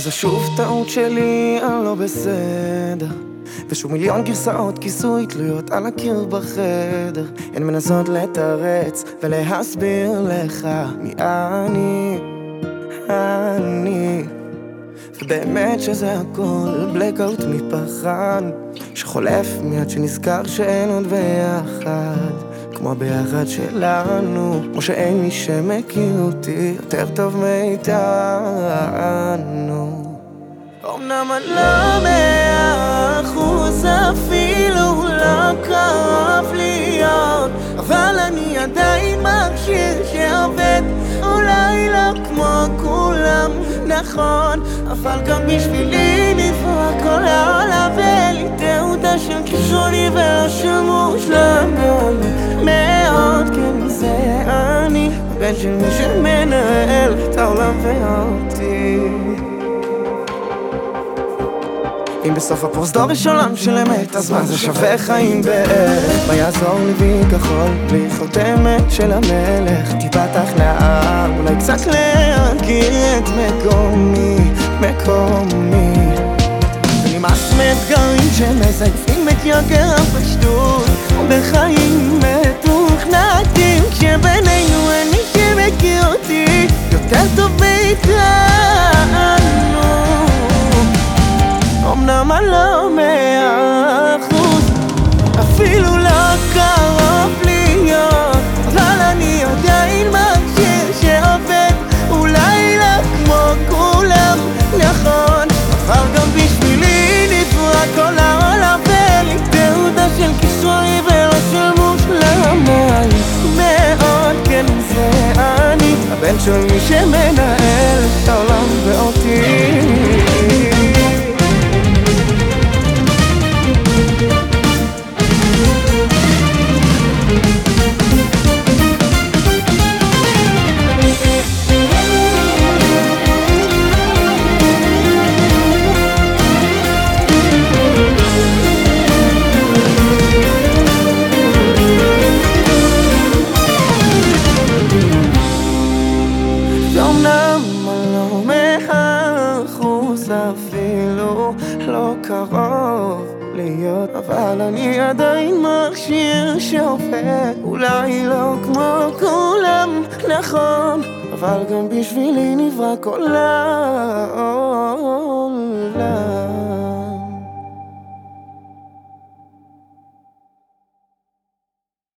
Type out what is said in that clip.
וזו שוב טעות שלי, אני לא בסדר. ושוב מיליון גרסאות כיסוי תלויות על הקיר בחדר. הן מנסות לתרץ ולהסביר לך מי אני, אני. ובאמת שזה הכל בלקאוט מפחד שחולף מיד שנזכר שאין עוד ביחד כמו ביחד שלנו. כמו שאין מי שמכיר אותי יותר טוב מאיתנו. אמנם אני לא מאה אחוז אפילו לא קרוב להיות אבל אני עדיין מקשיב שעובד. אולי לא כמו כולם נכון אבל גם בשבילי נברא כל העולם ואלי תעודה של כישרוני ולא של הבן של מי שמנהל את העולם ואותי אם בסוף הפרוזדור יש עולם של אמת, אז מה זה שווה חיים בערך? מה יעזור לי בי כחול, בלי חותמת של המלך? טיפת הכנעה, אולי קצת להכיר את מקומי, מקומי. ונמאס מאתגרים שמזייפים את יגר הפשטות, יותר טוב מאיתנו. אמנם אני לא מאה אחוז, אפילו לא קרוב להיות, אבל אני עדיין מכשיר שעובד, אולי לא כמו כולם, נכון, אבל גם בשבילי זה אפילו לא קרוב להיות אבל אני עדיין מכשיר שעובד אולי לא כמו כולם, נכון אבל גם בשבילי נברא כל העולם.